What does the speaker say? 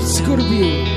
Scorpio.